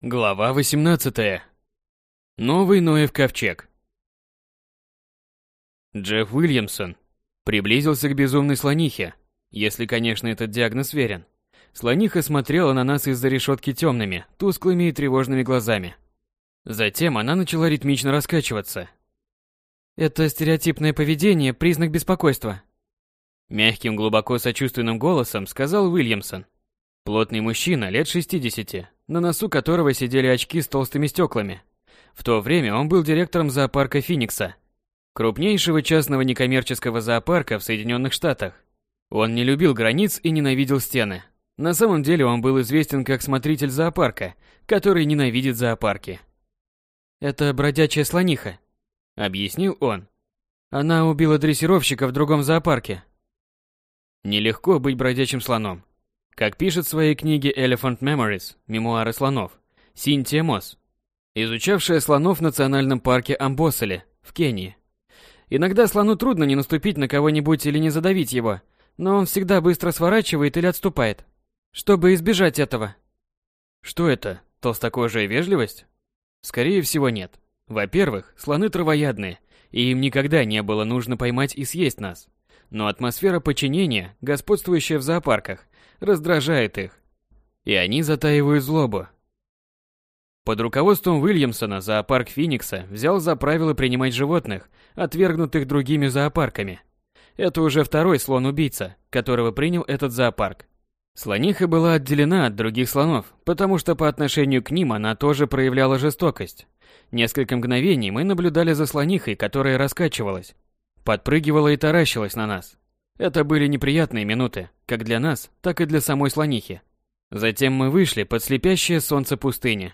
Глава 18. Новый Ноев ковчег. Джефф Уильямсон приблизился к безумной слонихе, если, конечно, этот диагноз верен. Слониха смотрела на нас из-за решетки темными, тусклыми и тревожными глазами. Затем она начала ритмично раскачиваться. Это стереотипное поведение – признак беспокойства. Мягким, глубоко сочувственным голосом сказал Уильямсон. Плотный мужчина, лет 60, на носу которого сидели очки с толстыми стеклами. В то время он был директором зоопарка Финикса, крупнейшего частного некоммерческого зоопарка в Соединенных Штатах. Он не любил границ и ненавидел стены. На самом деле он был известен как смотритель зоопарка, который ненавидит зоопарки. «Это бродячая слониха», — объяснил он. «Она убила дрессировщика в другом зоопарке». Нелегко быть бродячим слоном. Как пишет в своей книге Elephant Memories «Мемуары слонов» Синтия Мосс, изучавшая слонов в национальном парке Амбоселе в Кении. Иногда слону трудно не наступить на кого-нибудь или не задавить его, но он всегда быстро сворачивает или отступает, чтобы избежать этого. Что это, толстокожая вежливость? Скорее всего нет. Во-первых, слоны травоядные, и им никогда не было нужно поймать и съесть нас. Но атмосфера подчинения, господствующая в зоопарках, раздражает их. И они затаивают злобу. Под руководством Уильямсона зоопарк Финикса взял за правило принимать животных, отвергнутых другими зоопарками. Это уже второй слон-убийца, которого принял этот зоопарк. Слониха была отделена от других слонов, потому что по отношению к ним она тоже проявляла жестокость. Несколько мгновений мы наблюдали за слонихой, которая раскачивалась, подпрыгивала и таращилась на нас. Это были неприятные минуты, как для нас, так и для самой слонихи. Затем мы вышли под слепящее солнце пустыни.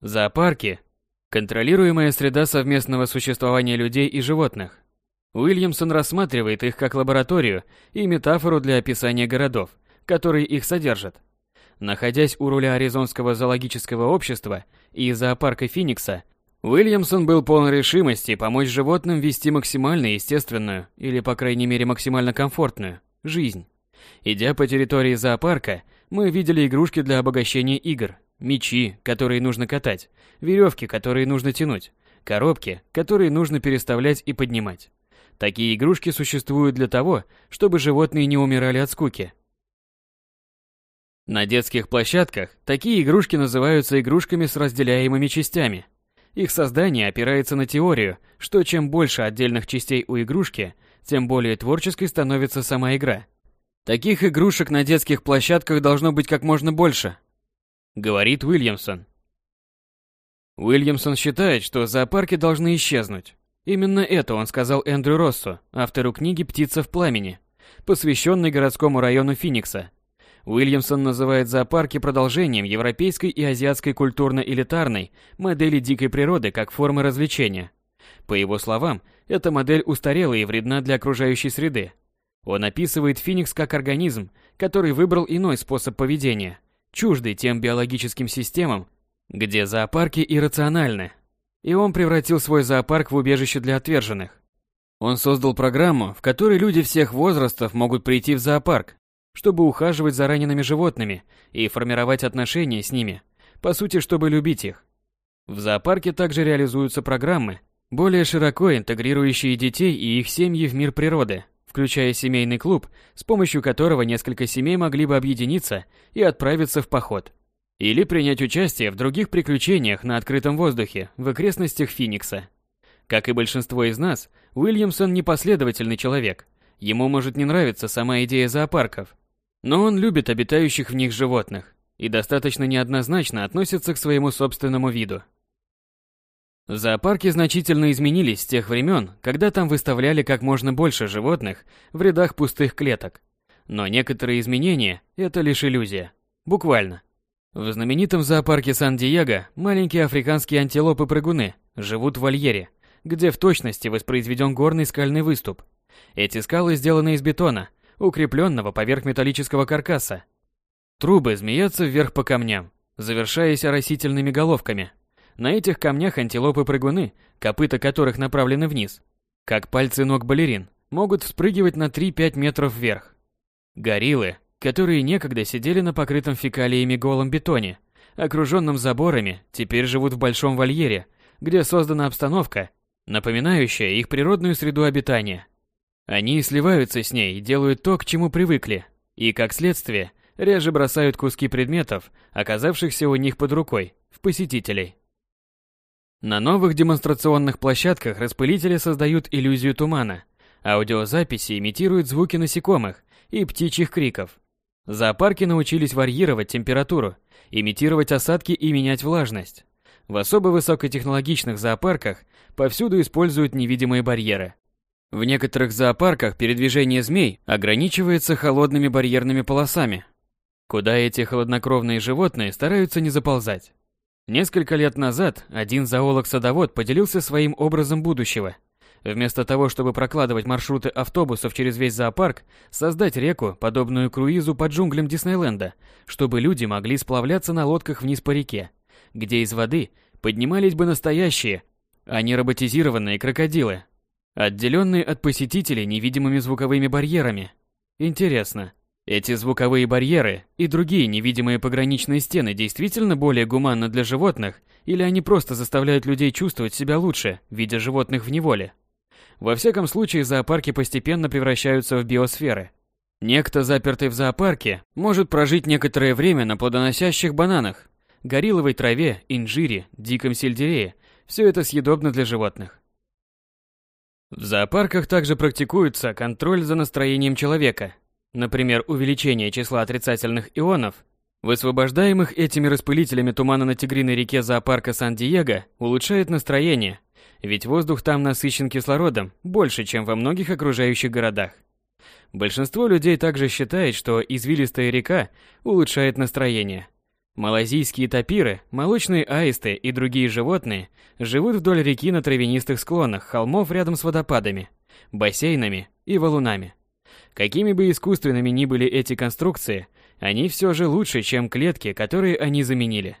Зоопарки – контролируемая среда совместного существования людей и животных. Уильямсон рассматривает их как лабораторию и метафору для описания городов, которые их содержат. Находясь у руля Аризонского зоологического общества и зоопарка Финикса, Уильямсон был полон решимости помочь животным вести максимально естественную, или по крайней мере максимально комфортную, жизнь. Идя по территории зоопарка, мы видели игрушки для обогащения игр, мечи, которые нужно катать, веревки, которые нужно тянуть, коробки, которые нужно переставлять и поднимать. Такие игрушки существуют для того, чтобы животные не умирали от скуки. На детских площадках такие игрушки называются игрушками с разделяемыми частями – их создание опирается на теорию, что чем больше отдельных частей у игрушки, тем более творческой становится сама игра. Таких игрушек на детских площадках должно быть как можно больше, говорит Уильямсон. Уильямсон считает, что зоопарки должны исчезнуть. Именно это он сказал Эндрю Россу, автору книги «Птица в пламени», посвященной городскому району Финикса, Уильямсон называет зоопарки продолжением европейской и азиатской культурно-элитарной модели дикой природы как формы развлечения. По его словам, эта модель устарела и вредна для окружающей среды. Он описывает Феникс как организм, который выбрал иной способ поведения, чуждый тем биологическим системам, где зоопарки иррациональны. И он превратил свой зоопарк в убежище для отверженных. Он создал программу, в которой люди всех возрастов могут прийти в зоопарк, чтобы ухаживать за ранеными животными и формировать отношения с ними, по сути, чтобы любить их. В зоопарке также реализуются программы, более широко интегрирующие детей и их семьи в мир природы, включая семейный клуб, с помощью которого несколько семей могли бы объединиться и отправиться в поход. Или принять участие в других приключениях на открытом воздухе в окрестностях Финикса. Как и большинство из нас, Уильямсон непоследовательный человек. Ему может не нравиться сама идея зоопарков, но он любит обитающих в них животных и достаточно неоднозначно относится к своему собственному виду. Зоопарки значительно изменились с тех времен, когда там выставляли как можно больше животных в рядах пустых клеток. Но некоторые изменения – это лишь иллюзия. Буквально. В знаменитом зоопарке Сан-Диего маленькие африканские антилопы-прыгуны живут в вольере, где в точности воспроизведен горный скальный выступ. Эти скалы сделаны из бетона, укрепленного поверх металлического каркаса. Трубы змеятся вверх по камням, завершаясь оросительными головками. На этих камнях антилопы-прыгуны, копыта которых направлены вниз, как пальцы ног балерин, могут вспрыгивать на 3-5 метров вверх. Гориллы, которые некогда сидели на покрытом фекалиями голом бетоне, окруженном заборами, теперь живут в большом вольере, где создана обстановка, напоминающая их природную среду обитания. Они сливаются с ней делают то, к чему привыкли, и, как следствие, реже бросают куски предметов, оказавшихся у них под рукой, в посетителей. На новых демонстрационных площадках распылители создают иллюзию тумана. Аудиозаписи имитируют звуки насекомых и птичьих криков. Зоопарки научились варьировать температуру, имитировать осадки и менять влажность. В особо высокотехнологичных зоопарках повсюду используют невидимые барьеры. В некоторых зоопарках передвижение змей ограничивается холодными барьерными полосами, куда эти холоднокровные животные стараются не заползать. Несколько лет назад один зоолог-садовод поделился своим образом будущего. Вместо того, чтобы прокладывать маршруты автобусов через весь зоопарк, создать реку, подобную круизу по джунглям Диснейленда, чтобы люди могли сплавляться на лодках вниз по реке, где из воды поднимались бы настоящие, а не роботизированные крокодилы, отделенные от посетителей невидимыми звуковыми барьерами. Интересно, эти звуковые барьеры и другие невидимые пограничные стены действительно более гуманны для животных, или они просто заставляют людей чувствовать себя лучше, видя животных в неволе? Во всяком случае, зоопарки постепенно превращаются в биосферы. Некто, запертый в зоопарке, может прожить некоторое время на плодоносящих бананах, горилловой траве, инжире, диком сельдерее. Все это съедобно для животных. В зоопарках также практикуется контроль за настроением человека, Например, увеличение числа отрицательных ионов, высвобождаемых этими распылителями тумана на Тигриной реке зоопарка Сан-Диего, улучшает настроение, ведь воздух там насыщен кислородом больше, чем во многих окружающих городах. Большинство людей также считает, что извилистая река улучшает настроение. Малазийские тапиры, молочные аисты и другие животные живут вдоль реки на травянистых склонах холмов рядом с водопадами, бассейнами и валунами. Какими бы искусственными ни были эти конструкции, они все же лучше, чем клетки, которые они заменили.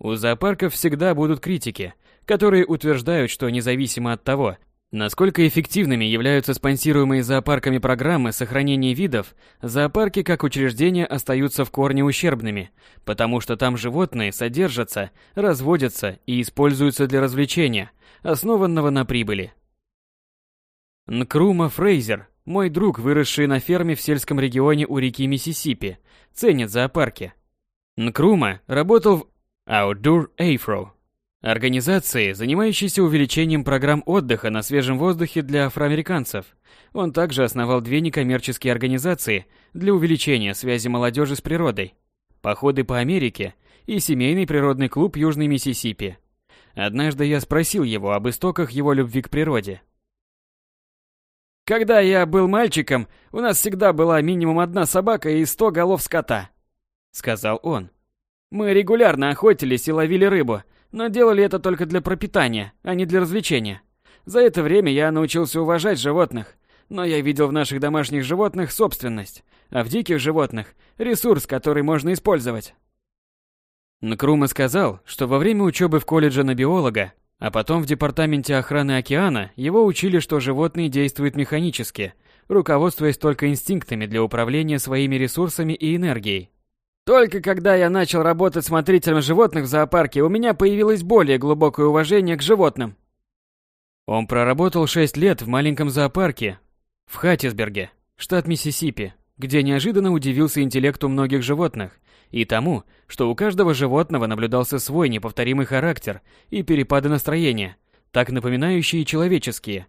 У зоопарков всегда будут критики, которые утверждают, что независимо от того, насколько эффективными являются спонсируемые зоопарками программы сохранения видов, зоопарки как учреждения остаются в корне ущербными, потому что там животные содержатся, разводятся и используются для развлечения, основанного на прибыли. Нкрума Фрейзер мой друг, выросший на ферме в сельском регионе у реки Миссисипи, ценит зоопарки. Нкрума работал в Outdoor Afro, организации, занимающейся увеличением программ отдыха на свежем воздухе для афроамериканцев. Он также основал две некоммерческие организации для увеличения связи молодежи с природой. Походы по Америке и семейный природный клуб Южный Миссисипи. Однажды я спросил его об истоках его любви к природе. Когда я был мальчиком, у нас всегда была минимум одна собака и сто голов скота», — сказал он. «Мы регулярно охотились и ловили рыбу, но делали это только для пропитания, а не для развлечения. За это время я научился уважать животных, но я видел в наших домашних животных собственность, а в диких животных – ресурс, который можно использовать». Нкрума сказал, что во время учебы в колледже на биолога а потом в департаменте охраны океана его учили, что животные действуют механически, руководствуясь только инстинктами для управления своими ресурсами и энергией. Только когда я начал работать смотрителем животных в зоопарке, у меня появилось более глубокое уважение к животным. Он проработал 6 лет в маленьком зоопарке в Хаттисберге, штат Миссисипи, где неожиданно удивился интеллекту многих животных и тому, что у каждого животного наблюдался свой неповторимый характер и перепады настроения, так напоминающие человеческие.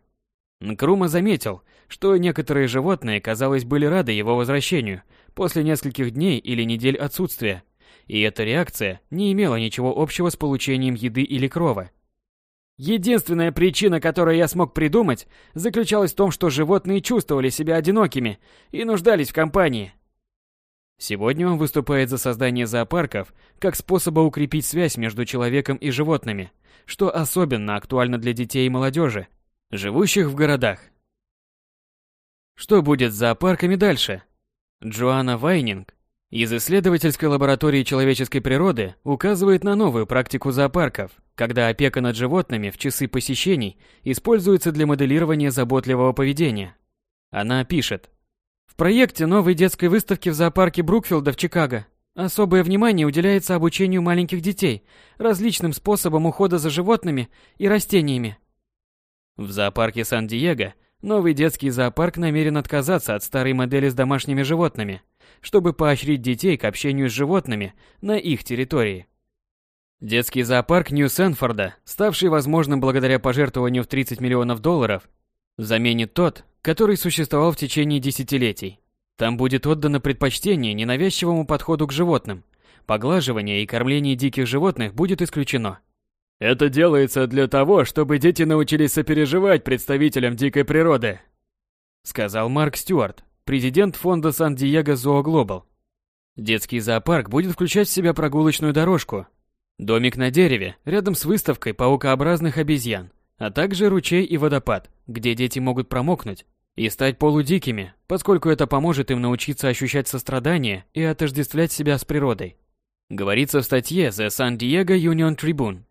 Нкрума заметил, что некоторые животные, казалось, были рады его возвращению после нескольких дней или недель отсутствия, и эта реакция не имела ничего общего с получением еды или крова. Единственная причина, которую я смог придумать, заключалась в том, что животные чувствовали себя одинокими и нуждались в компании. Сегодня он выступает за создание зоопарков как способа укрепить связь между человеком и животными, что особенно актуально для детей и молодежи, живущих в городах. Что будет с зоопарками дальше? Джоанна Вайнинг из исследовательской лаборатории человеческой природы указывает на новую практику зоопарков, когда опека над животными в часы посещений используется для моделирования заботливого поведения. Она пишет – проекте новой детской выставки в зоопарке Брукфилда в Чикаго Особое внимание уделяется обучению маленьких детей, различным способам ухода за животными и растениями. В зоопарке Сан-Диего новый детский зоопарк намерен отказаться от старой модели с домашними животными, чтобы поощрить детей к общению с животными на их территории. Детский зоопарк Нью-Сенфорда, ставший возможным благодаря пожертвованию в 30 миллионов долларов, заменит тот, который существовал в течение десятилетий. Там будет отдано предпочтение ненавязчивому подходу к животным. Поглаживание и кормление диких животных будет исключено. Это делается для того, чтобы дети научились сопереживать представителям дикой природы, сказал Марк Стюарт, президент фонда Сан-Диего Зоо Глобал. Детский зоопарк будет включать в себя прогулочную дорожку, Домик на дереве, рядом с выставкой паукообразных обезьян, а также ручей и водопад, где дети могут промокнуть и стать полудикими, поскольку это поможет им научиться ощущать сострадание и отождествлять себя с природой. Говорится в статье The San Diego Union Tribune.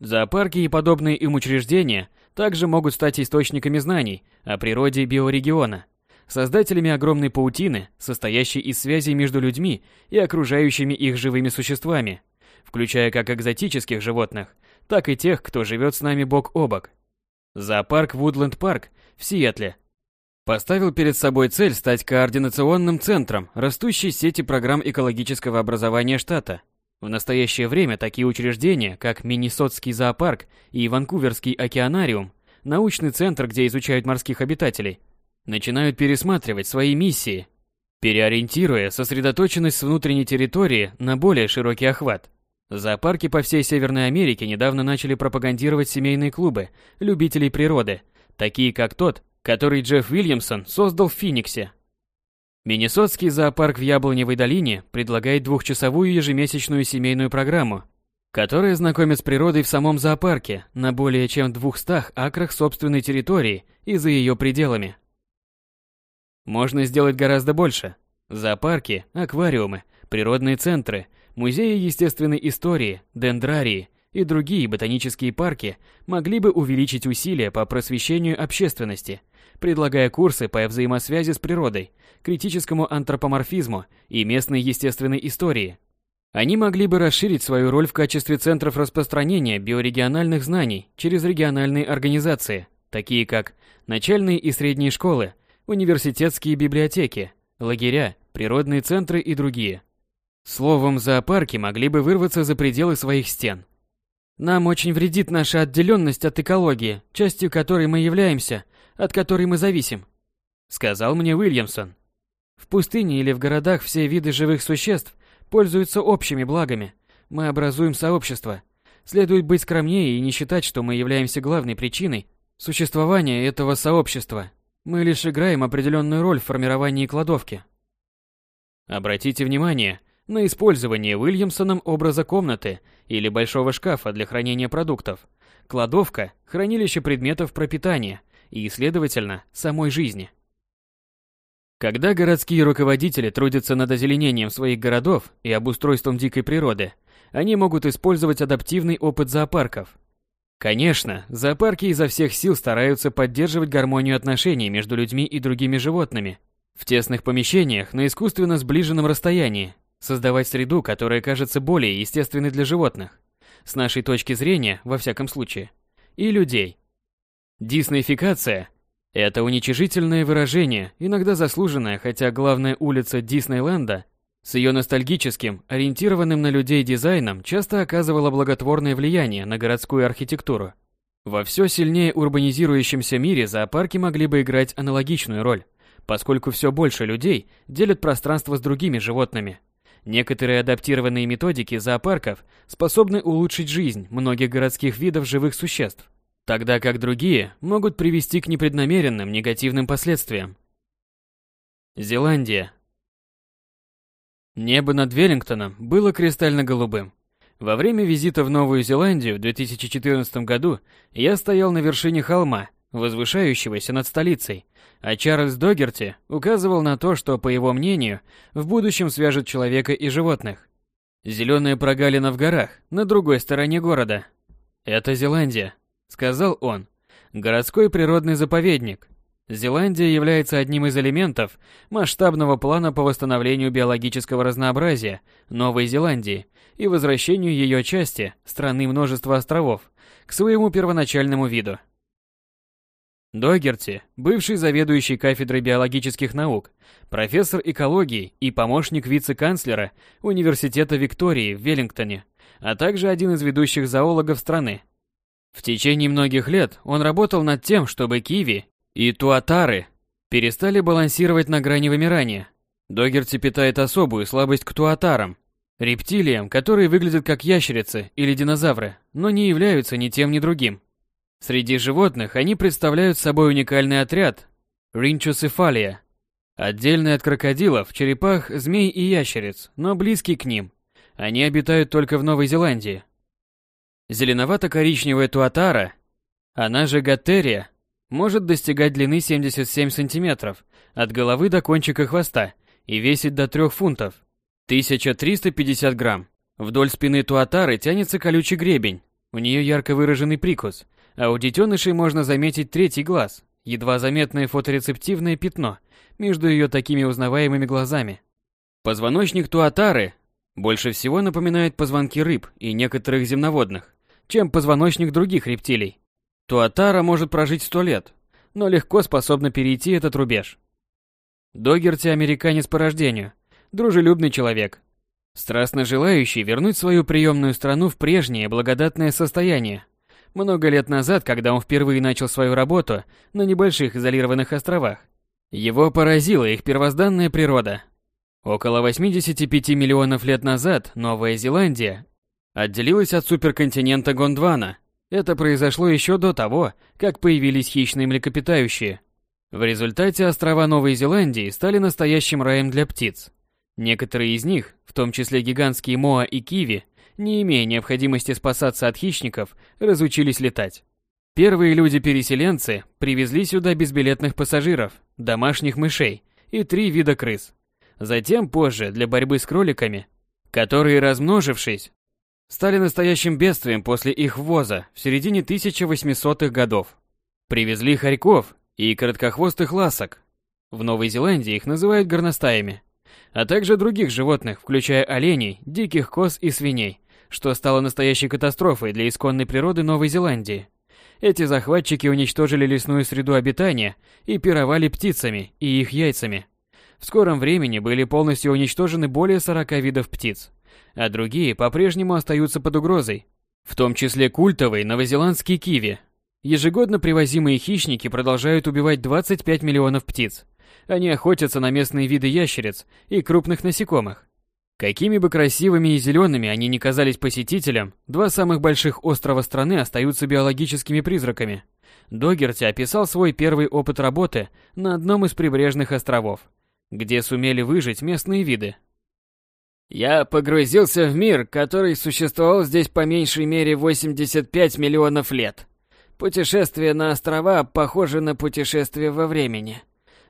Зоопарки и подобные им учреждения также могут стать источниками знаний о природе биорегиона, создателями огромной паутины, состоящей из связей между людьми и окружающими их живыми существами, включая как экзотических животных, так и тех, кто живет с нами бок о бок. Зоопарк Вудленд Парк в Сиэтле поставил перед собой цель стать координационным центром растущей сети программ экологического образования штата. В настоящее время такие учреждения, как Миннесотский зоопарк и Ванкуверский океанариум, научный центр, где изучают морских обитателей, начинают пересматривать свои миссии, переориентируя сосредоточенность внутренней территории на более широкий охват. Зоопарки по всей Северной Америке недавно начали пропагандировать семейные клубы любителей природы, такие как тот, который Джефф Уильямсон создал в Финиксе. Миннесотский зоопарк в Яблоневой долине предлагает двухчасовую ежемесячную семейную программу, которая знакомит с природой в самом зоопарке на более чем 200 акрах собственной территории и за ее пределами. Можно сделать гораздо больше. Зоопарки, аквариумы, природные центры – Музеи естественной истории, дендрарии и другие ботанические парки могли бы увеличить усилия по просвещению общественности, предлагая курсы по взаимосвязи с природой, критическому антропоморфизму и местной естественной истории. Они могли бы расширить свою роль в качестве центров распространения биорегиональных знаний через региональные организации, такие как начальные и средние школы, университетские библиотеки, лагеря, природные центры и другие – Словом, зоопарки могли бы вырваться за пределы своих стен. Нам очень вредит наша отделенность от экологии, частью которой мы являемся, от которой мы зависим, сказал мне Уильямсон. В пустыне или в городах все виды живых существ пользуются общими благами. Мы образуем сообщество. Следует быть скромнее и не считать, что мы являемся главной причиной существования этого сообщества. Мы лишь играем определенную роль в формировании кладовки. Обратите внимание, на использование Уильямсоном образа комнаты или большого шкафа для хранения продуктов, кладовка, хранилище предметов пропитания и, следовательно, самой жизни. Когда городские руководители трудятся над озеленением своих городов и обустройством дикой природы, они могут использовать адаптивный опыт зоопарков. Конечно, зоопарки изо всех сил стараются поддерживать гармонию отношений между людьми и другими животными в тесных помещениях на искусственно сближенном расстоянии, Создавать среду, которая кажется более естественной для животных, с нашей точки зрения, во всяком случае, и людей. Диснейфикация – это уничижительное выражение, иногда заслуженное, хотя главная улица Диснейленда с ее ностальгическим, ориентированным на людей дизайном часто оказывала благотворное влияние на городскую архитектуру. Во все сильнее урбанизирующемся мире зоопарки могли бы играть аналогичную роль, поскольку все больше людей делят пространство с другими животными – Некоторые адаптированные методики зоопарков способны улучшить жизнь многих городских видов живых существ, тогда как другие могут привести к непреднамеренным негативным последствиям. Зеландия. Небо над Веллингтоном было кристально-голубым. Во время визита в Новую Зеландию в 2014 году я стоял на вершине холма, возвышающегося над столицей, а Чарльз Догерти указывал на то, что, по его мнению, в будущем свяжет человека и животных. Зеленая прогалина в горах, на другой стороне города. «Это Зеландия», — сказал он. «Городской природный заповедник. Зеландия является одним из элементов масштабного плана по восстановлению биологического разнообразия Новой Зеландии и возвращению ее части, страны множества островов, к своему первоначальному виду. Догерти, бывший заведующий кафедрой биологических наук, профессор экологии и помощник вице-канцлера Университета Виктории в Веллингтоне, а также один из ведущих зоологов страны. В течение многих лет он работал над тем, чтобы киви и туатары перестали балансировать на грани вымирания. Догерти питает особую слабость к туатарам, рептилиям, которые выглядят как ящерицы или динозавры, но не являются ни тем, ни другим. Среди животных они представляют собой уникальный отряд ринчоцефалия, отдельный от крокодилов, черепах, змей и ящериц, но близкий к ним. Они обитают только в Новой Зеландии. Зеленовато-коричневая туатара, она же гаттерия, может достигать длины 77 сантиметров от головы до кончика хвоста и весить до 3 фунтов, 1350 грамм. Вдоль спины туатары тянется колючий гребень, у нее ярко выраженный прикус, а у детенышей можно заметить третий глаз, едва заметное фоторецептивное пятно между ее такими узнаваемыми глазами. Позвоночник туатары больше всего напоминает позвонки рыб и некоторых земноводных, чем позвоночник других рептилий. Туатара может прожить сто лет, но легко способна перейти этот рубеж. Догерти американец по рождению, дружелюбный человек, страстно желающий вернуть свою приемную страну в прежнее благодатное состояние. Много лет назад, когда он впервые начал свою работу на небольших изолированных островах, его поразила их первозданная природа. Около 85 миллионов лет назад Новая Зеландия отделилась от суперконтинента Гондвана это произошло еще до того, как появились хищные млекопитающие. В результате острова Новой Зеландии стали настоящим раем для птиц. Некоторые из них, в том числе гигантские моа и киви, не имея необходимости спасаться от хищников, разучились летать. Первые люди-переселенцы привезли сюда безбилетных пассажиров, домашних мышей и три вида крыс. Затем позже, для борьбы с кроликами, которые, размножившись, стали настоящим бедствием после их ввоза в середине 1800-х годов. Привезли хорьков и короткохвостых ласок. В Новой Зеландии их называют горностаями, а также других животных, включая оленей, диких коз и свиней, что стало настоящей катастрофой для исконной природы Новой Зеландии. Эти захватчики уничтожили лесную среду обитания и пировали птицами и их яйцами. В скором времени были полностью уничтожены более 40 видов птиц а другие по-прежнему остаются под угрозой, в том числе культовый новозеландский киви. Ежегодно привозимые хищники продолжают убивать 25 миллионов птиц. Они охотятся на местные виды ящериц и крупных насекомых. Какими бы красивыми и зелеными они ни казались посетителям, два самых больших острова страны остаются биологическими призраками. Догерти описал свой первый опыт работы на одном из прибрежных островов, где сумели выжить местные виды. Я погрузился в мир, который существовал здесь по меньшей мере 85 миллионов лет. Путешествие на острова похоже на путешествие во времени.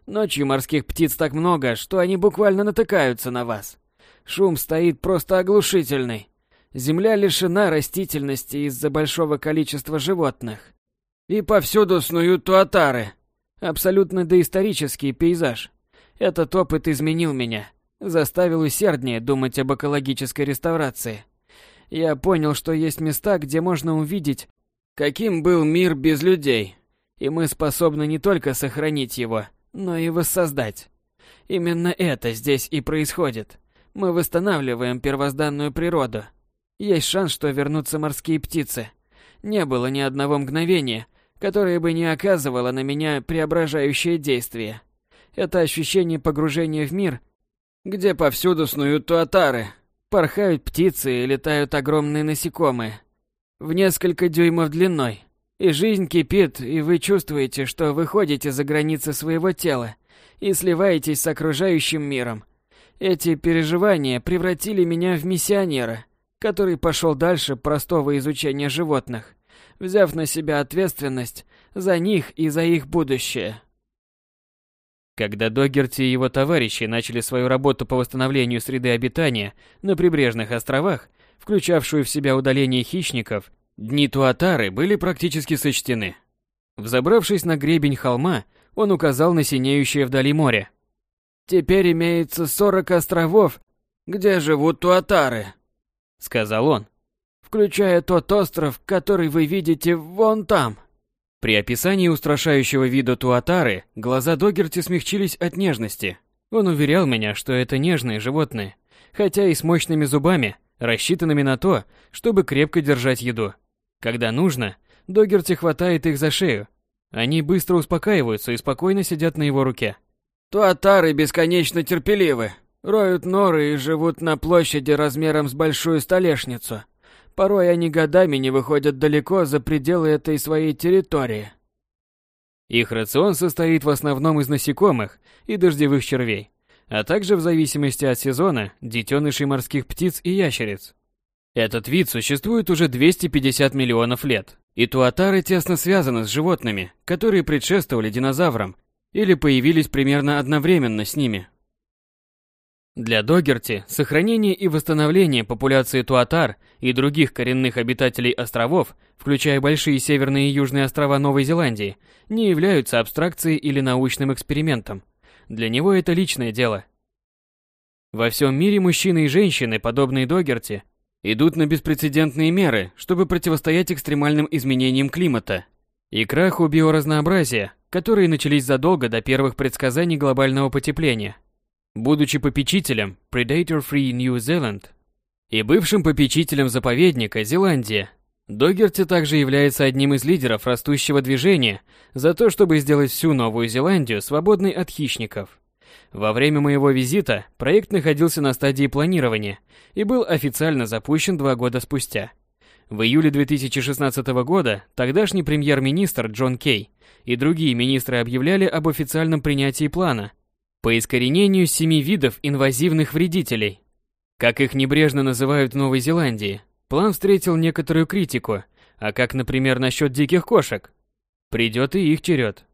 Ночью морских птиц так много, что они буквально натыкаются на вас. Шум стоит просто оглушительный. Земля лишена растительности из-за большого количества животных. И повсюду снуют туатары. Абсолютно доисторический пейзаж. Этот опыт изменил меня заставил усерднее думать об экологической реставрации. Я понял, что есть места, где можно увидеть, каким был мир без людей, и мы способны не только сохранить его, но и воссоздать. Именно это здесь и происходит. Мы восстанавливаем первозданную природу. Есть шанс, что вернутся морские птицы. Не было ни одного мгновения, которое бы не оказывало на меня преображающее действие. Это ощущение погружения в мир где повсюду снуют туатары, порхают птицы и летают огромные насекомые, в несколько дюймов длиной. И жизнь кипит, и вы чувствуете, что выходите за границы своего тела и сливаетесь с окружающим миром. Эти переживания превратили меня в миссионера, который пошел дальше простого изучения животных, взяв на себя ответственность за них и за их будущее. Когда Догерти и его товарищи начали свою работу по восстановлению среды обитания на прибрежных островах, включавшую в себя удаление хищников, дни Туатары были практически сочтены. Взобравшись на гребень холма, Он указал на синеющее вдали море. «Теперь имеется 40 островов, где живут туатары», — сказал он, «включая тот остров, который вы видите вон там». При описании устрашающего вида туатары глаза Догерти смягчились от нежности. Он уверял меня, что это нежные животные, хотя и с мощными зубами, рассчитанными на то, чтобы крепко держать еду. Когда нужно, Догерти хватает их за шею. Они быстро успокаиваются и спокойно сидят на его руке. Туатары бесконечно терпеливы, роют норы и живут на площади размером с большую столешницу. Порой они годами не выходят далеко за пределы этой своей территории. Их рацион состоит в основном из насекомых и дождевых червей, а также в зависимости от сезона детенышей морских птиц и ящериц. Этот вид существует уже 250 миллионов лет, и туатары тесно связаны с животными, которые предшествовали динозаврам или появились примерно одновременно с ними. Для Догерти сохранение и восстановление популяции туатар и других коренных обитателей островов, включая большие северные и южные острова Новой Зеландии, не являются абстракцией или научным экспериментом. Для него это личное дело. Во всем мире мужчины и женщины, подобные Догерти, идут на беспрецедентные меры, чтобы противостоять экстремальным изменениям климата и краху биоразнообразия, которые начались задолго до первых предсказаний глобального потепления. Будучи попечителем Predator Free New Zealand и бывшим попечителем заповедника Зеландия, Догерти также является одним из лидеров растущего движения за то, чтобы сделать всю Новую Зеландию свободной от хищников. Во время моего визита проект находился на стадии планирования и был официально запущен два года спустя. В июле 2016 года тогдашний премьер-министр Джон Кей и другие министры объявляли об официальном принятии плана по искоренению семи видов инвазивных вредителей. Как их небрежно называют в Новой Зеландии, план встретил некоторую критику, а как, например, насчет диких кошек? Придет и их черед.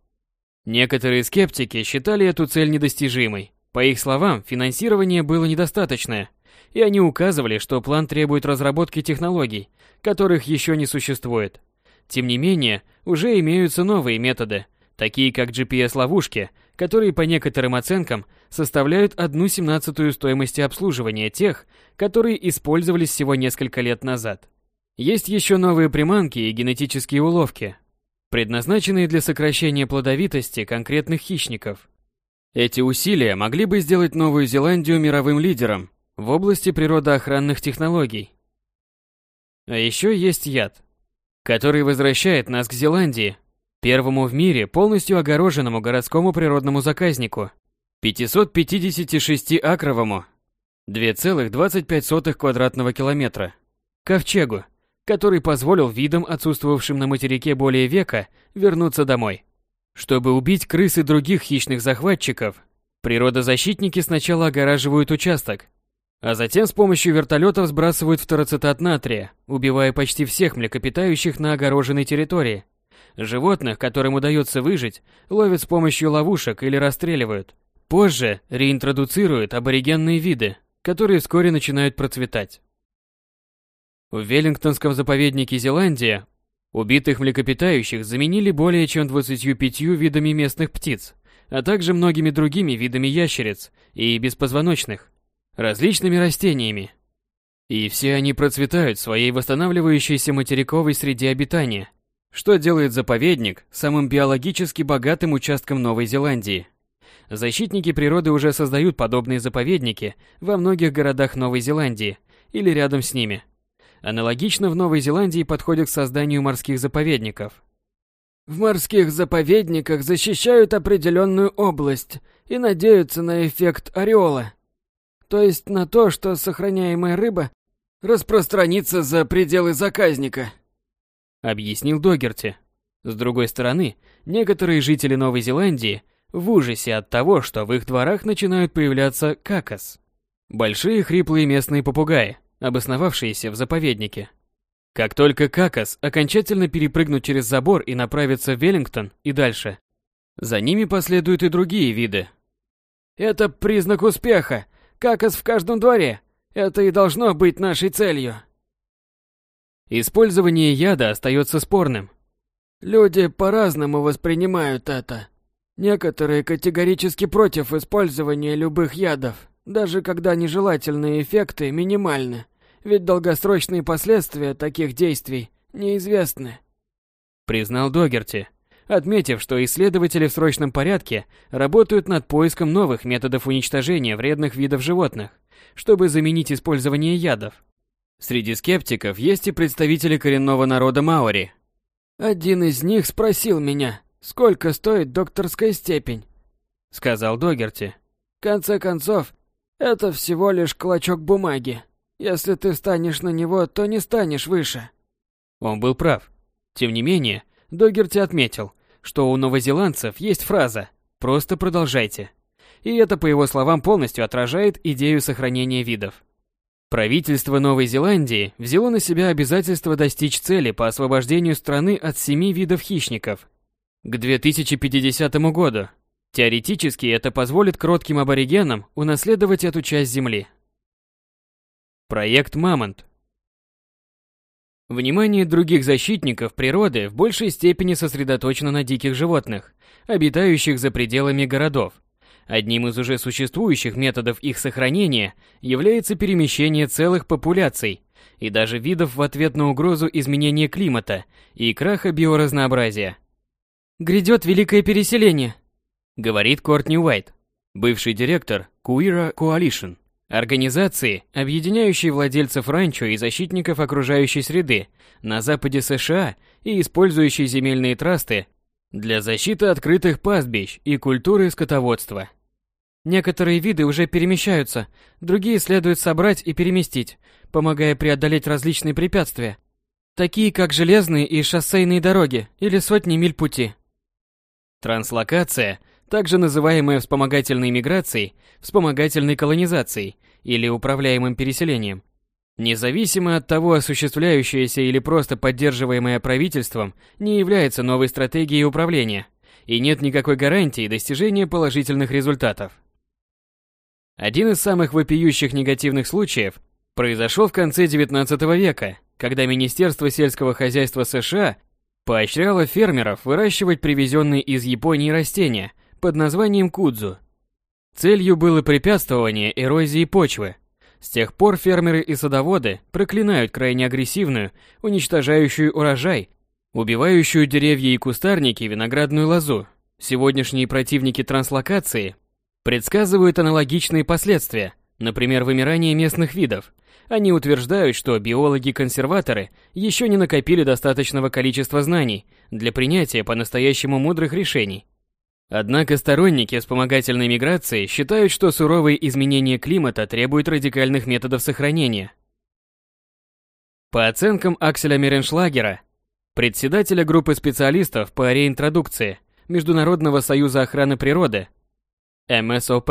Некоторые скептики считали эту цель недостижимой. По их словам, финансирование было недостаточное, и они указывали, что план требует разработки технологий, которых еще не существует. Тем не менее, уже имеются новые методы, такие как GPS-ловушки, которые по некоторым оценкам составляют одну семнадцатую стоимости обслуживания тех, которые использовались всего несколько лет назад. Есть еще новые приманки и генетические уловки, предназначенные для сокращения плодовитости конкретных хищников. Эти усилия могли бы сделать Новую Зеландию мировым лидером в области природоохранных технологий. А еще есть яд, который возвращает нас к Зеландии, первому в мире полностью огороженному городскому природному заказнику, 556-акровому, 2,25 квадратного километра, ковчегу, который позволил видам, отсутствовавшим на материке более века, вернуться домой. Чтобы убить крыс и других хищных захватчиков, природозащитники сначала огораживают участок, а затем с помощью вертолетов сбрасывают второцетат натрия, убивая почти всех млекопитающих на огороженной территории. Животных, которым удается выжить, ловят с помощью ловушек или расстреливают. Позже реинтродуцируют аборигенные виды, которые вскоре начинают процветать. В Веллингтонском заповеднике Зеландия убитых млекопитающих заменили более чем 25 видами местных птиц, а также многими другими видами ящериц и беспозвоночных, различными растениями. И все они процветают в своей восстанавливающейся материковой среде обитания, что делает заповедник самым биологически богатым участком Новой Зеландии. Защитники природы уже создают подобные заповедники во многих городах Новой Зеландии или рядом с ними – Аналогично в Новой Зеландии подходят к созданию морских заповедников. В морских заповедниках защищают определенную область и надеются на эффект ореола. То есть на то, что сохраняемая рыба распространится за пределы заказника. Объяснил Догерти. С другой стороны, некоторые жители Новой Зеландии в ужасе от того, что в их дворах начинают появляться какас. Большие хриплые местные попугаи, обосновавшиеся в заповеднике. Как только Какас окончательно перепрыгнут через забор и направится в Веллингтон и дальше, за ними последуют и другие виды. Это признак успеха. Какас в каждом дворе. Это и должно быть нашей целью. Использование яда остается спорным. Люди по-разному воспринимают это. Некоторые категорически против использования любых ядов, даже когда нежелательные эффекты минимальны, ведь долгосрочные последствия таких действий неизвестны. Признал Догерти, отметив, что исследователи в срочном порядке работают над поиском новых методов уничтожения вредных видов животных, чтобы заменить использование ядов. Среди скептиков есть и представители коренного народа Маори. Один из них спросил меня, сколько стоит докторская степень, сказал Догерти. В конце концов, это всего лишь клочок бумаги. Если ты встанешь на него, то не станешь выше. Он был прав. Тем не менее, Догерти отметил, что у новозеландцев есть фраза «просто продолжайте». И это, по его словам, полностью отражает идею сохранения видов. Правительство Новой Зеландии взяло на себя обязательство достичь цели по освобождению страны от семи видов хищников к 2050 году. Теоретически это позволит кротким аборигенам унаследовать эту часть земли. Проект «Мамонт» Внимание других защитников природы в большей степени сосредоточено на диких животных, обитающих за пределами городов, Одним из уже существующих методов их сохранения является перемещение целых популяций и даже видов в ответ на угрозу изменения климата и краха биоразнообразия. «Грядет великое переселение», — говорит Кортни Уайт, бывший директор Queera Coalition, организации, объединяющей владельцев ранчо и защитников окружающей среды на западе США и использующей земельные трасты для защиты открытых пастбищ и культуры скотоводства. Некоторые виды уже перемещаются, другие следует собрать и переместить, помогая преодолеть различные препятствия, такие как железные и шоссейные дороги или сотни миль пути. Транслокация, также называемая вспомогательной миграцией, вспомогательной колонизацией или управляемым переселением, независимо от того, осуществляющаяся или просто поддерживаемая правительством, не является новой стратегией управления, и нет никакой гарантии достижения положительных результатов. Один из самых вопиющих негативных случаев произошел в конце XIX века, когда Министерство сельского хозяйства США поощряло фермеров выращивать привезенные из Японии растения под названием кудзу. Целью было препятствование эрозии почвы. С тех пор фермеры и садоводы проклинают крайне агрессивную, уничтожающую урожай, убивающую деревья и кустарники виноградную лозу. Сегодняшние противники транслокации предсказывают аналогичные последствия, например, вымирание местных видов. Они утверждают, что биологи-консерваторы еще не накопили достаточного количества знаний для принятия по-настоящему мудрых решений. Однако сторонники вспомогательной миграции считают, что суровые изменения климата требуют радикальных методов сохранения. По оценкам Акселя Мереншлагера, председателя группы специалистов по реинтродукции Международного союза охраны природы, МСОП.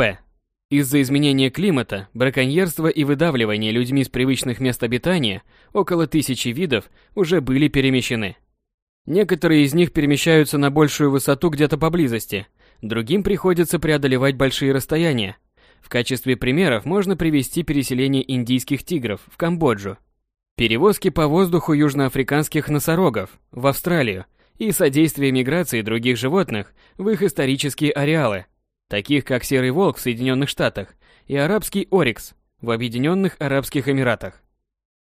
Из-за изменения климата, браконьерства и выдавливания людьми с привычных мест обитания около тысячи видов уже были перемещены. Некоторые из них перемещаются на большую высоту где-то поблизости, другим приходится преодолевать большие расстояния. В качестве примеров можно привести переселение индийских тигров в Камбоджу, перевозки по воздуху южноафриканских носорогов в Австралию и содействие миграции других животных в их исторические ареалы – таких как Серый Волк в Соединенных Штатах и Арабский Орикс в Объединенных Арабских Эмиратах.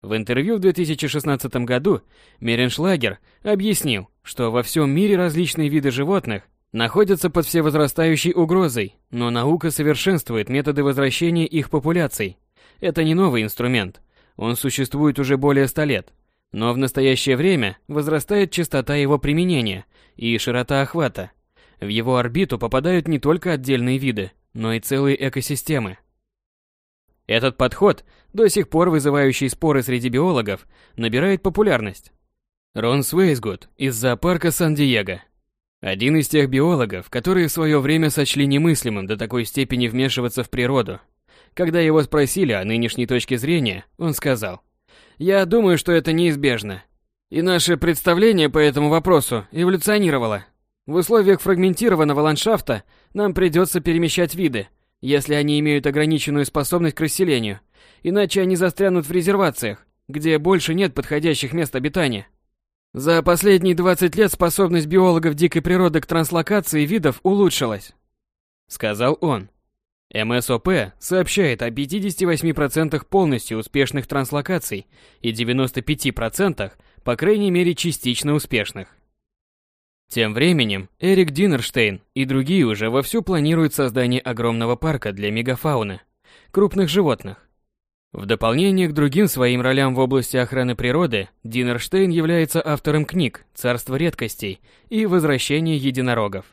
В интервью в 2016 году Мереншлагер объяснил, что во всем мире различные виды животных находятся под всевозрастающей угрозой, но наука совершенствует методы возвращения их популяций. Это не новый инструмент, он существует уже более ста лет, но в настоящее время возрастает частота его применения и широта охвата. В его орбиту попадают не только отдельные виды, но и целые экосистемы. Этот подход, до сих пор вызывающий споры среди биологов, набирает популярность. Рон Свейсгуд из зоопарка Сан-Диего. Один из тех биологов, которые в свое время сочли немыслимым до такой степени вмешиваться в природу. Когда его спросили о нынешней точке зрения, он сказал, «Я думаю, что это неизбежно. И наше представление по этому вопросу эволюционировало. В условиях фрагментированного ландшафта нам придется перемещать виды, если они имеют ограниченную способность к расселению, иначе они застрянут в резервациях, где больше нет подходящих мест обитания. За последние 20 лет способность биологов дикой природы к транслокации видов улучшилась, сказал он. МСОП сообщает о 58% полностью успешных транслокаций и 95% по крайней мере частично успешных. Тем временем Эрик Динерштейн и другие уже вовсю планируют создание огромного парка для мегафауны, крупных животных. В дополнение к другим своим ролям в области охраны природы, Динерштейн является автором книг «Царство редкостей» и «Возвращение единорогов».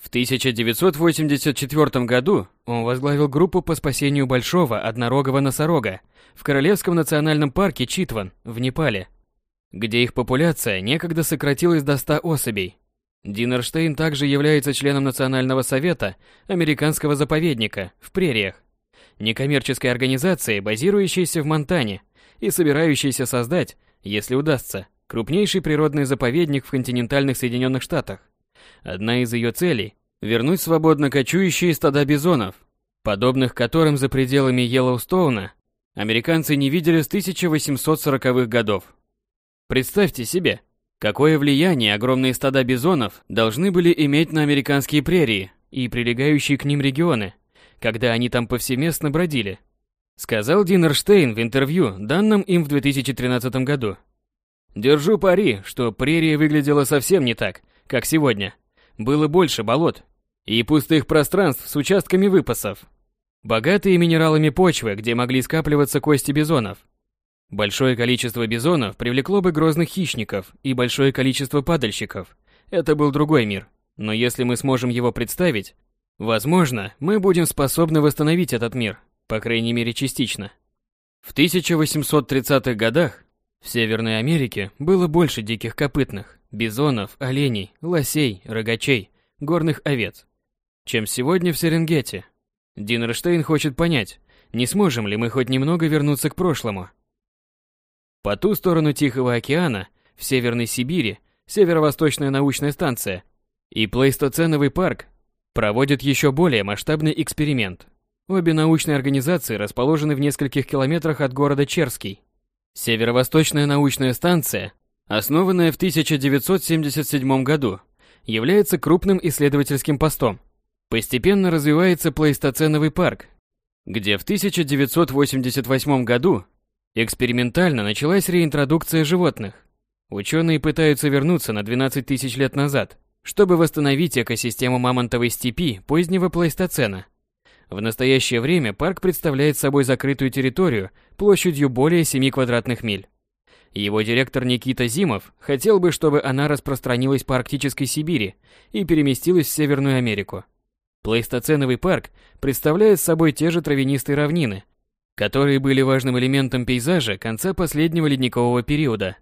В 1984 году он возглавил группу по спасению большого однорогого носорога в Королевском национальном парке Читван в Непале, где их популяция некогда сократилась до 100 особей. Динерштейн также является членом Национального совета американского заповедника в прериях, некоммерческой организации, базирующейся в Монтане и собирающейся создать, если удастся, крупнейший природный заповедник в континентальных Соединенных Штатах. Одна из ее целей – вернуть свободно кочующие стада бизонов, подобных которым за пределами Йеллоустоуна американцы не видели с 1840-х годов. Представьте себе, какое влияние огромные стада бизонов должны были иметь на американские прерии и прилегающие к ним регионы, когда они там повсеместно бродили, сказал Динерштейн в интервью, данном им в 2013 году. Держу пари, что прерия выглядела совсем не так, как сегодня. Было больше болот и пустых пространств с участками выпасов. Богатые минералами почвы, где могли скапливаться кости бизонов. Большое количество бизонов привлекло бы грозных хищников и большое количество падальщиков. Это был другой мир. Но если мы сможем его представить, возможно, мы будем способны восстановить этот мир, по крайней мере частично. В 1830-х годах в Северной Америке было больше диких копытных, бизонов, оленей, лосей, рогачей, горных овец, чем сегодня в Серенгете. Динерштейн хочет понять, не сможем ли мы хоть немного вернуться к прошлому. По ту сторону Тихого океана, в Северной Сибири, Северо-Восточная научная станция и Плейстоценовый парк проводят еще более масштабный эксперимент. Обе научные организации расположены в нескольких километрах от города Черский. Северо-Восточная научная станция основанная в 1977 году, является крупным исследовательским постом. Постепенно развивается плейстоценовый парк, где в 1988 году экспериментально началась реинтродукция животных. Ученые пытаются вернуться на 12 тысяч лет назад, чтобы восстановить экосистему мамонтовой степи позднего плейстоцена. В настоящее время парк представляет собой закрытую территорию площадью более 7 квадратных миль. Его директор Никита Зимов хотел бы, чтобы она распространилась по Арктической Сибири и переместилась в Северную Америку. Плейстоценовый парк представляет собой те же травянистые равнины, которые были важным элементом пейзажа конца последнего ледникового периода.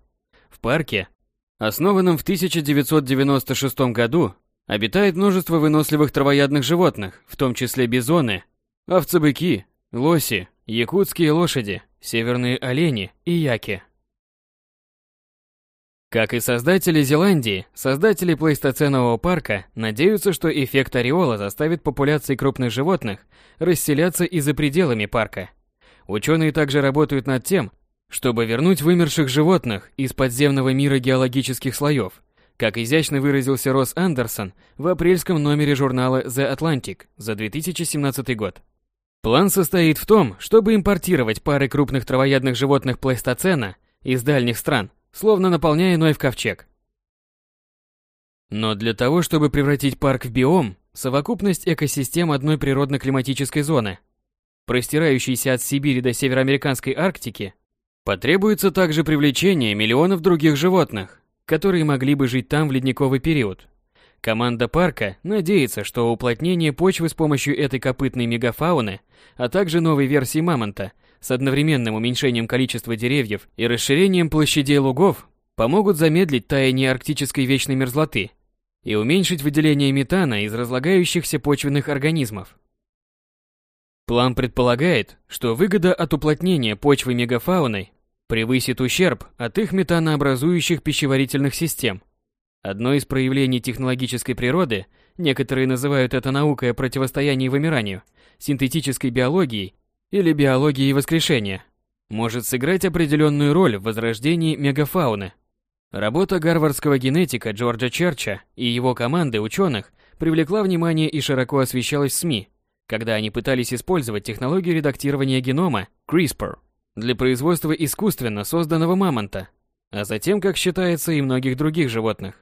В парке, основанном в 1996 году, обитает множество выносливых травоядных животных, в том числе бизоны, овцы-быки, лоси, якутские лошади, северные олени и яки. Как и создатели Зеландии, создатели плейстоценового парка надеются, что эффект ореола заставит популяции крупных животных расселяться и за пределами парка. Ученые также работают над тем, чтобы вернуть вымерших животных из подземного мира геологических слоев, как изящно выразился Росс Андерсон в апрельском номере журнала The Atlantic за 2017 год. План состоит в том, чтобы импортировать пары крупных травоядных животных плейстоцена из дальних стран – словно наполняя Ной в ковчег. Но для того, чтобы превратить парк в биом, совокупность экосистем одной природно-климатической зоны, простирающейся от Сибири до североамериканской Арктики, потребуется также привлечение миллионов других животных, которые могли бы жить там в ледниковый период. Команда парка надеется, что уплотнение почвы с помощью этой копытной мегафауны, а также новой версии мамонта, с одновременным уменьшением количества деревьев и расширением площадей лугов помогут замедлить таяние арктической вечной мерзлоты и уменьшить выделение метана из разлагающихся почвенных организмов. План предполагает, что выгода от уплотнения почвы мегафауной превысит ущерб от их метанообразующих пищеварительных систем. Одно из проявлений технологической природы, некоторые называют это наукой о противостоянии вымиранию, синтетической биологией или биологии воскрешения, может сыграть определенную роль в возрождении мегафауны. Работа гарвардского генетика Джорджа Черча и его команды ученых привлекла внимание и широко освещалась в СМИ, когда они пытались использовать технологию редактирования генома CRISPR для производства искусственно созданного мамонта, а затем, как считается, и многих других животных.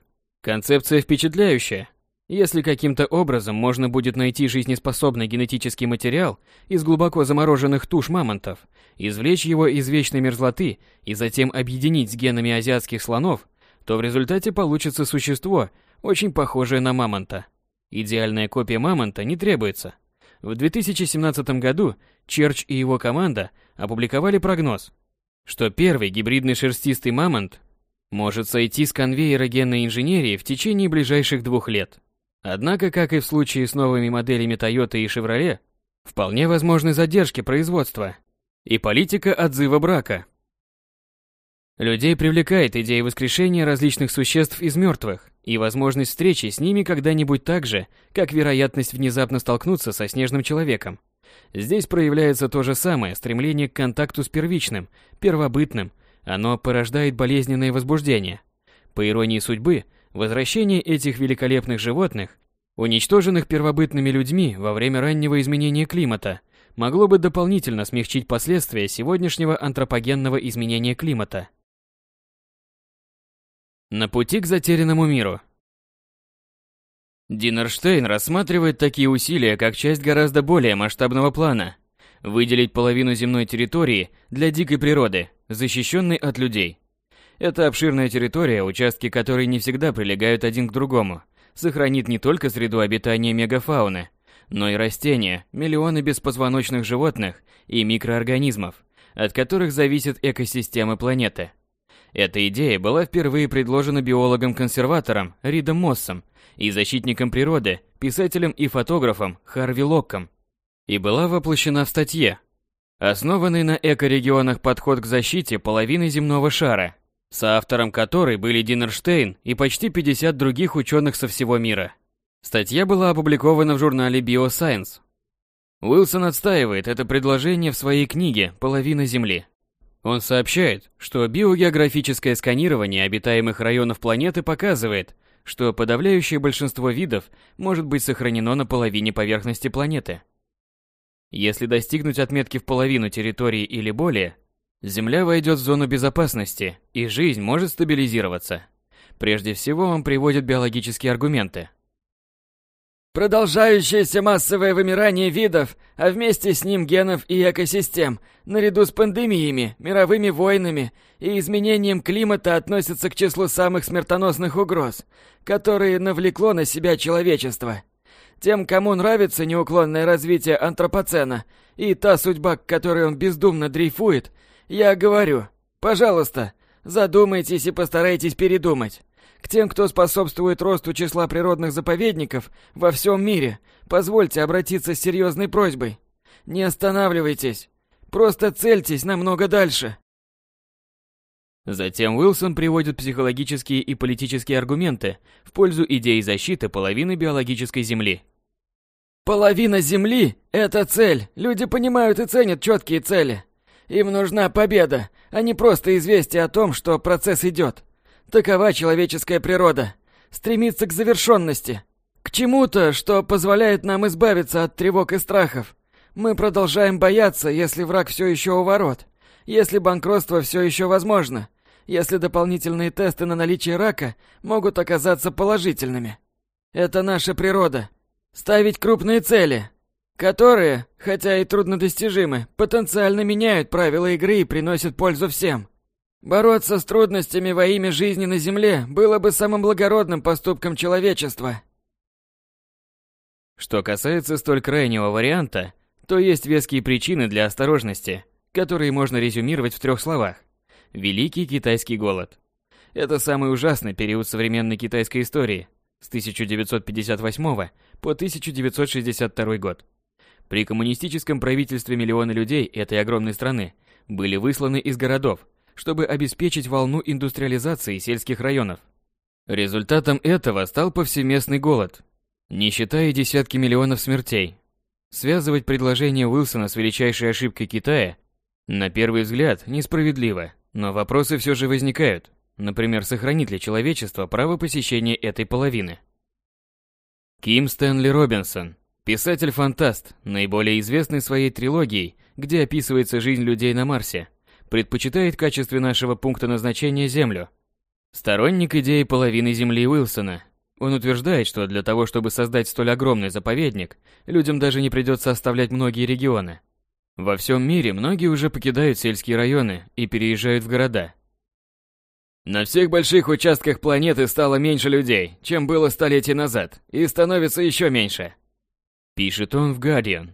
Концепция впечатляющая. Если каким-то образом можно будет найти жизнеспособный генетический материал из глубоко замороженных туш мамонтов, извлечь его из вечной мерзлоты и затем объединить с генами азиатских слонов, то в результате получится существо, очень похожее на мамонта. Идеальная копия мамонта не требуется. В 2017 году Черч и его команда опубликовали прогноз, что первый гибридный шерстистый мамонт может сойти с конвейера генной инженерии в течение ближайших двух лет. Однако, как и в случае с новыми моделями Toyota и Chevrolet, вполне возможны задержки производства и политика отзыва брака. Людей привлекает идея воскрешения различных существ из мертвых и возможность встречи с ними когда-нибудь так же, как вероятность внезапно столкнуться со снежным человеком. Здесь проявляется то же самое стремление к контакту с первичным, первобытным, оно порождает болезненное возбуждение. По иронии судьбы, Возвращение этих великолепных животных, уничтоженных первобытными людьми во время раннего изменения климата, могло бы дополнительно смягчить последствия сегодняшнего антропогенного изменения климата. На пути к затерянному миру. Динерштейн рассматривает такие усилия как часть гораздо более масштабного плана – выделить половину земной территории для дикой природы, защищенной от людей. Эта обширная территория, участки которой не всегда прилегают один к другому, сохранит не только среду обитания мегафауны, но и растения, миллионы беспозвоночных животных и микроорганизмов, от которых зависят экосистемы планеты. Эта идея была впервые предложена биологом-консерватором Ридом Моссом и защитником природы, писателем и фотографом Харви Локком, и была воплощена в статье, основанной на экорегионах подход к защите половины земного шара – соавтором которой были Динерштейн и почти 50 других ученых со всего мира. Статья была опубликована в журнале Bioscience. Уилсон отстаивает это предложение в своей книге «Половина Земли». Он сообщает, что биогеографическое сканирование обитаемых районов планеты показывает, что подавляющее большинство видов может быть сохранено на половине поверхности планеты. Если достигнуть отметки в половину территории или более, Земля войдет в зону безопасности, и жизнь может стабилизироваться. Прежде всего он приводит биологические аргументы. Продолжающееся массовое вымирание видов, а вместе с ним генов и экосистем, наряду с пандемиями, мировыми войнами и изменением климата относятся к числу самых смертоносных угроз, которые навлекло на себя человечество. Тем, кому нравится неуклонное развитие антропоцена и та судьба, к которой он бездумно дрейфует, я говорю, пожалуйста, задумайтесь и постарайтесь передумать. К тем, кто способствует росту числа природных заповедников во всем мире, позвольте обратиться с серьезной просьбой. Не останавливайтесь. Просто цельтесь намного дальше. Затем Уилсон приводит психологические и политические аргументы в пользу идеи защиты половины биологической Земли. Половина Земли – это цель. Люди понимают и ценят четкие цели. Им нужна победа, а не просто известие о том, что процесс идет. Такова человеческая природа. Стремиться к завершенности. К чему-то, что позволяет нам избавиться от тревог и страхов. Мы продолжаем бояться, если враг все еще у ворот. Если банкротство все еще возможно. Если дополнительные тесты на наличие рака могут оказаться положительными. Это наша природа. Ставить крупные цели, которые, хотя и труднодостижимы, потенциально меняют правила игры и приносят пользу всем. Бороться с трудностями во имя жизни на Земле было бы самым благородным поступком человечества. Что касается столь крайнего варианта, то есть веские причины для осторожности, которые можно резюмировать в трех словах. Великий китайский голод. Это самый ужасный период современной китайской истории с 1958 по 1962 год. При коммунистическом правительстве миллионы людей этой огромной страны были высланы из городов, чтобы обеспечить волну индустриализации сельских районов. Результатом этого стал повсеместный голод, не считая десятки миллионов смертей. Связывать предложение Уилсона с величайшей ошибкой Китая, на первый взгляд, несправедливо, но вопросы все же возникают. например, сохранит ли человечество право посещения этой половины. Ким Стэнли Робинсон, писатель-фантаст, наиболее известный своей трилогией, где описывается жизнь людей на Марсе, предпочитает в качестве нашего пункта назначения Землю. Сторонник идеи половины Земли Уилсона. Он утверждает, что для того, чтобы создать столь огромный заповедник, людям даже не придется оставлять многие регионы. Во всем мире многие уже покидают сельские районы и переезжают в города. На всех больших участках планеты стало меньше людей, чем было столетия назад, и становится еще меньше. Пишет он в Guardian.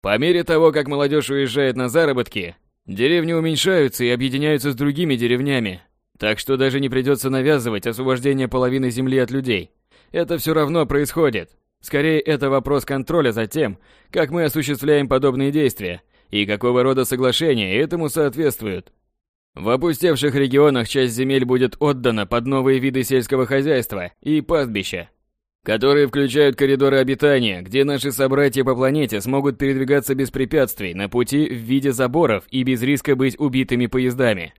По мере того, как молодежь уезжает на заработки, деревни уменьшаются и объединяются с другими деревнями, так что даже не придется навязывать освобождение половины земли от людей. Это все равно происходит. Скорее, это вопрос контроля за тем, как мы осуществляем подобные действия, и какого рода соглашения этому соответствуют. В опустевших регионах часть земель будет отдана под новые виды сельского хозяйства и пастбища, которые включают коридоры обитания, где наши собратья по планете смогут передвигаться без препятствий на пути в виде заборов и без риска быть убитыми поездами.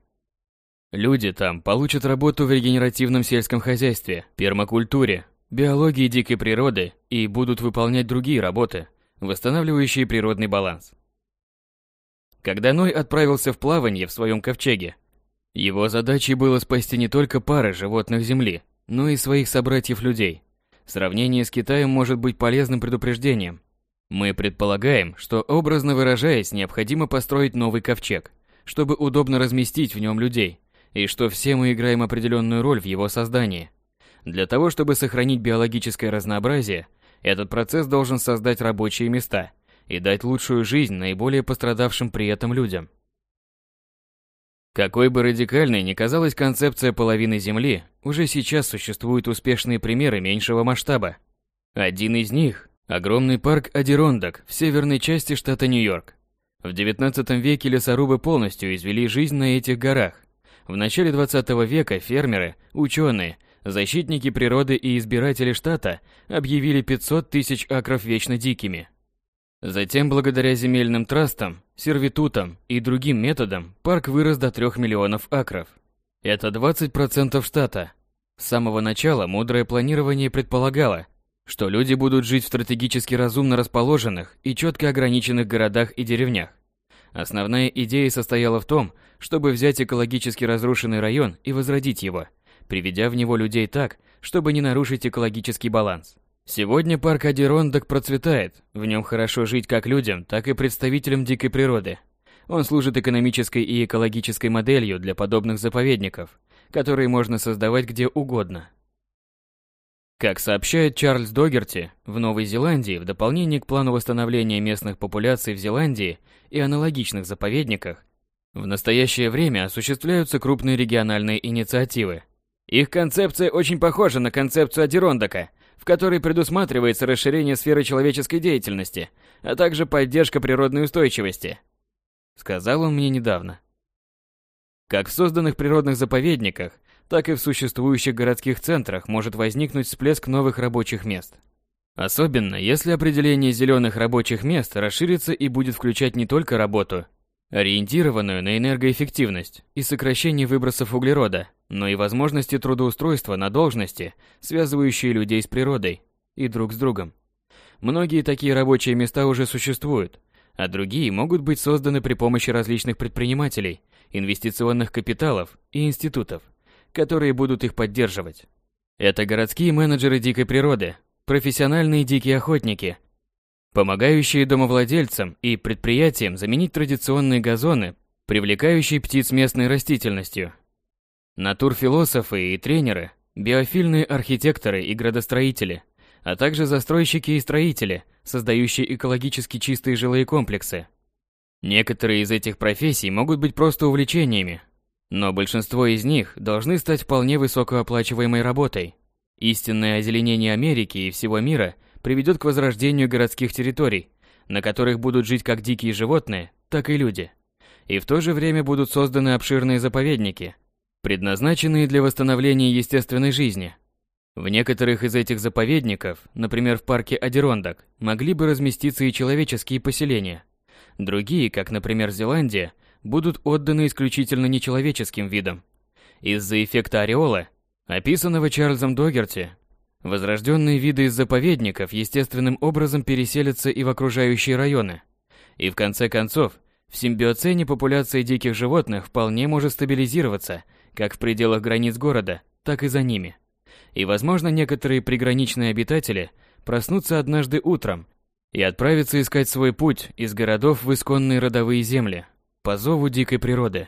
Люди там получат работу в регенеративном сельском хозяйстве, пермакультуре, биологии дикой природы и будут выполнять другие работы, восстанавливающие природный баланс. Когда Ной отправился в плавание в своем ковчеге, его задачей было спасти не только пары животных Земли, но и своих собратьев-людей. Сравнение с Китаем может быть полезным предупреждением. Мы предполагаем, что, образно выражаясь, необходимо построить новый ковчег, чтобы удобно разместить в нем людей, и что все мы играем определенную роль в его создании. Для того, чтобы сохранить биологическое разнообразие, этот процесс должен создать рабочие места – и дать лучшую жизнь наиболее пострадавшим при этом людям. Какой бы радикальной ни казалась концепция половины Земли, уже сейчас существуют успешные примеры меньшего масштаба. Один из них – огромный парк Адирондак в северной части штата Нью-Йорк. В XIX веке лесорубы полностью извели жизнь на этих горах. В начале XX века фермеры, ученые, защитники природы и избиратели штата объявили 500 тысяч акров вечно дикими – Затем, благодаря земельным трастам, сервитутам и другим методам, парк вырос до 3 миллионов акров. Это 20% штата. С самого начала мудрое планирование предполагало, что люди будут жить в стратегически разумно расположенных и четко ограниченных городах и деревнях. Основная идея состояла в том, чтобы взять экологически разрушенный район и возродить его, приведя в него людей так, чтобы не нарушить экологический баланс. Сегодня парк Адирондок процветает, в нем хорошо жить как людям, так и представителям дикой природы. Он служит экономической и экологической моделью для подобных заповедников, которые можно создавать где угодно. Как сообщает Чарльз Догерти, в Новой Зеландии в дополнение к плану восстановления местных популяций в Зеландии и аналогичных заповедниках, в настоящее время осуществляются крупные региональные инициативы. Их концепция очень похожа на концепцию Адирондока – в которой предусматривается расширение сферы человеческой деятельности, а также поддержка природной устойчивости. Сказал он мне недавно. Как в созданных природных заповедниках, так и в существующих городских центрах может возникнуть всплеск новых рабочих мест. Особенно, если определение зеленых рабочих мест расширится и будет включать не только работу, ориентированную на энергоэффективность и сокращение выбросов углерода, но и возможности трудоустройства на должности, связывающие людей с природой и друг с другом. Многие такие рабочие места уже существуют, а другие могут быть созданы при помощи различных предпринимателей, инвестиционных капиталов и институтов, которые будут их поддерживать. Это городские менеджеры дикой природы, профессиональные дикие охотники, помогающие домовладельцам и предприятиям заменить традиционные газоны, привлекающие птиц местной растительностью. Натурфилософы и тренеры, биофильные архитекторы и градостроители, а также застройщики и строители, создающие экологически чистые жилые комплексы. Некоторые из этих профессий могут быть просто увлечениями, но большинство из них должны стать вполне высокооплачиваемой работой. Истинное озеленение Америки и всего мира приведет к возрождению городских территорий, на которых будут жить как дикие животные, так и люди. И в то же время будут созданы обширные заповедники, предназначенные для восстановления естественной жизни. В некоторых из этих заповедников, например, в парке Адирондак, могли бы разместиться и человеческие поселения. Другие, как, например, Зеландия, будут отданы исключительно нечеловеческим видам. Из-за эффекта ореола, описанного Чарльзом Догерти, возрожденные виды из заповедников естественным образом переселятся и в окружающие районы. И в конце концов, в симбиоцене популяция диких животных вполне может стабилизироваться как в пределах границ города, так и за ними. И, возможно, некоторые приграничные обитатели проснутся однажды утром и отправятся искать свой путь из городов в исконные родовые земли по зову дикой природы.